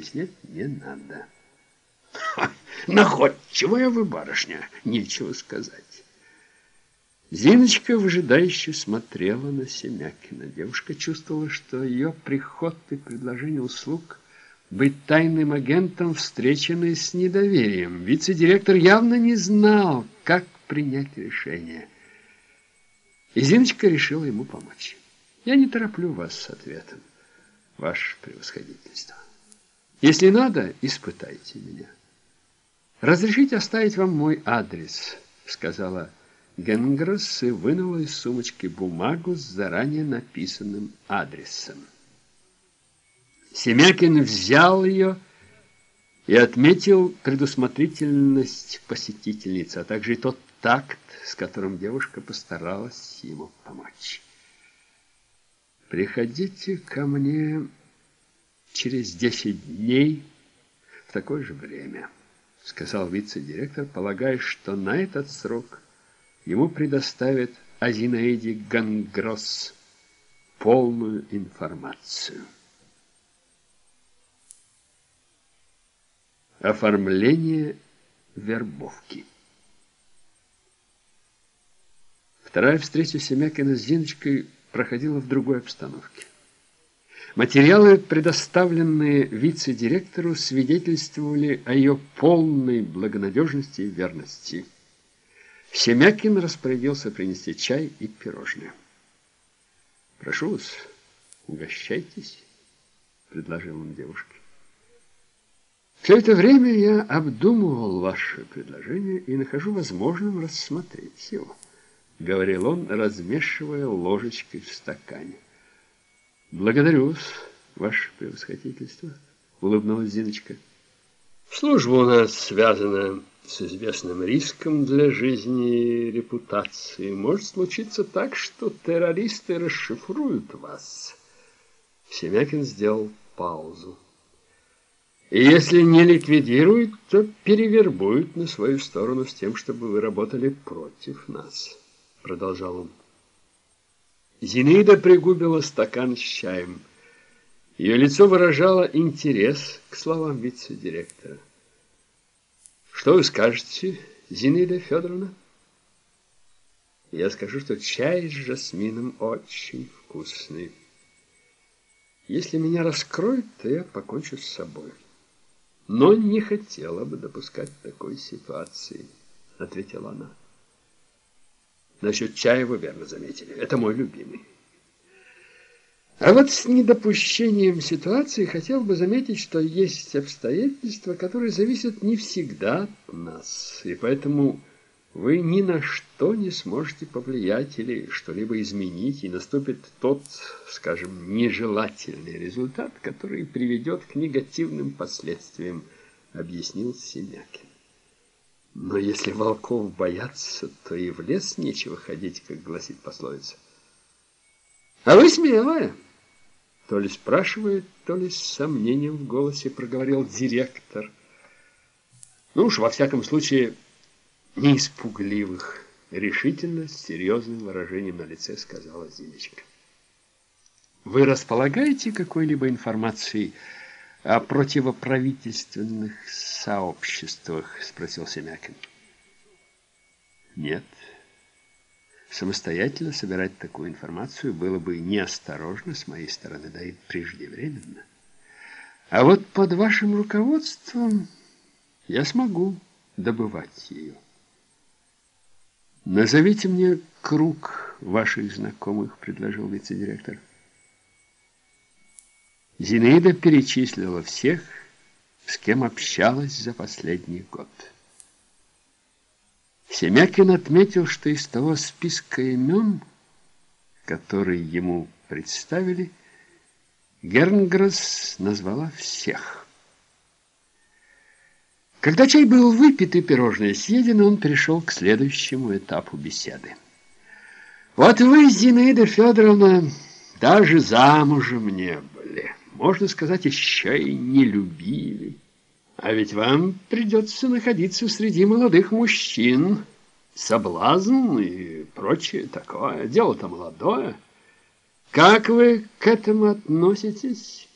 объяснять не надо. Ха, находчивая вы, барышня, нечего сказать. Зиночка выжидающе смотрела на Семякина. Девушка чувствовала, что ее приход и предложение услуг быть тайным агентом встречены с недоверием. Вице-директор явно не знал, как принять решение. И Зиночка решила ему помочь. «Я не тороплю вас с ответом, ваше превосходительство. Если надо, испытайте меня. Разрешите оставить вам мой адрес», — сказала Генгрос и вынула из сумочки бумагу с заранее написанным адресом. Семякин взял ее и отметил предусмотрительность посетительницы, а также и тот такт, с которым девушка постаралась ему помочь. «Приходите ко мне через десять дней в такое же время», сказал вице-директор, полагая, что на этот срок – ему предоставят о Гангросс полную информацию. Оформление вербовки. Вторая встреча Семякина с Зиночкой проходила в другой обстановке. Материалы, предоставленные вице-директору, свидетельствовали о ее полной благонадежности и верности. Семякин распорядился принести чай и пирожные. «Прошу вас, угощайтесь», — предложил он девушке. «Все это время я обдумывал ваше предложение и нахожу возможным рассмотреть его», — говорил он, размешивая ложечкой в стакане. «Благодарю вас, ваше превосходительство», — улыбнулась Зиночка. «Служба у нас связана с известным риском для жизни и репутации. Может случиться так, что террористы расшифруют вас. Семякин сделал паузу. И если не ликвидируют, то перевербуют на свою сторону с тем, чтобы вы работали против нас, продолжал он. Зинаида пригубила стакан с чаем. Ее лицо выражало интерес к словам вице-директора. Что вы скажете, Зинаида Федоровна? Я скажу, что чай с жасмином очень вкусный. Если меня раскроют, то я покончу с собой. Но не хотела бы допускать такой ситуации, ответила она. Насчет чая вы верно заметили. Это мой любимый. А вот с недопущением ситуации хотел бы заметить, что есть обстоятельства, которые зависят не всегда от нас, и поэтому вы ни на что не сможете повлиять или что-либо изменить, и наступит тот, скажем, нежелательный результат, который приведет к негативным последствиям, объяснил Семякин. Но если волков боятся, то и в лес нечего ходить, как гласит пословица. А вы смелая. То ли спрашивает, то ли с сомнением в голосе проговорил директор. Ну уж, во всяком случае, не испугливых. Решительно, с серьезным выражением на лице сказала Зиночка. Вы располагаете какой-либо информацией о противоправительственных сообществах? Спросил Семякин. Нет. Самостоятельно собирать такую информацию было бы неосторожно с моей стороны, да и преждевременно. А вот под вашим руководством я смогу добывать ее. «Назовите мне круг ваших знакомых», — предложил вице-директор. Зинаида перечислила всех, с кем общалась за последний год. Семякин отметил, что из того списка имен, который ему представили, Гернгресс назвала всех. Когда чай был выпит и пирожное съедено, он перешел к следующему этапу беседы. «Вот вы, Зинаида Федоровна, даже замужем не были. Можно сказать, еще и не любили». А ведь вам придется находиться среди молодых мужчин. Соблазн и прочее такое. Дело-то молодое. Как вы к этому относитесь?»